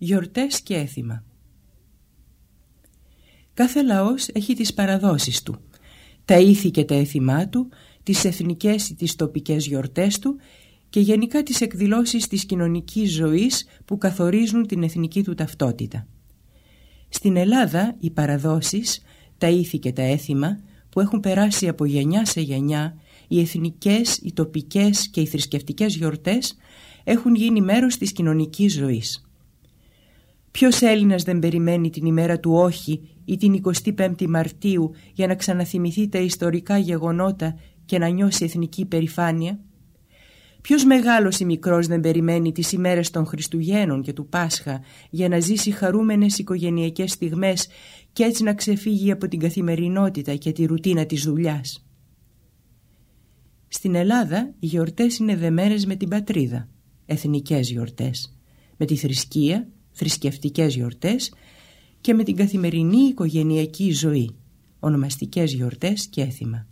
Γιορτές και έθιμα Κάθε λαός έχει τις παραδόσεις του, τα ήθη και τα έθιμά του, τις εθνικές ή τις τοπικές γιορτές του και γενικά τις εκδηλώσεις της κοινωνικής ζωής που καθορίζουν την εθνική του ταυτότητα. Στην Ελλάδα οι παραδόσεις, τα ήθη και τα έθιμα που έχουν περάσει από γενιά σε γενιά, οι εθνικές, οι τοπικές και οι θρησκευτικές γιορτές έχουν γίνει μέρος της κοινωνικής ζωής. Ποιος Έλληνας δεν περιμένει την ημέρα του όχι ή την 25η Μαρτίου για να ξαναθυμηθεί τα ιστορικά γεγονότα και να νιώσει εθνική περηφάνεια. Ποιος μεγάλος ή μικρός δεν περιμένει τις ημέρες των Χριστουγέννων και του Πάσχα για να ζήσει χαρούμενες οικογενειακές στιγμές και έτσι να ξεφύγει από την καθημερινότητα και τη ρουτίνα της δουλειάς; Στην Ελλάδα οι γιορτές είναι δεμένες με την πατρίδα, εθνικές γιορτές, με τη θρησκεία, θρησκευτικές γιορτές και με την καθημερινή οικογενειακή ζωή, ονομαστικές γιορτές και έθιμα.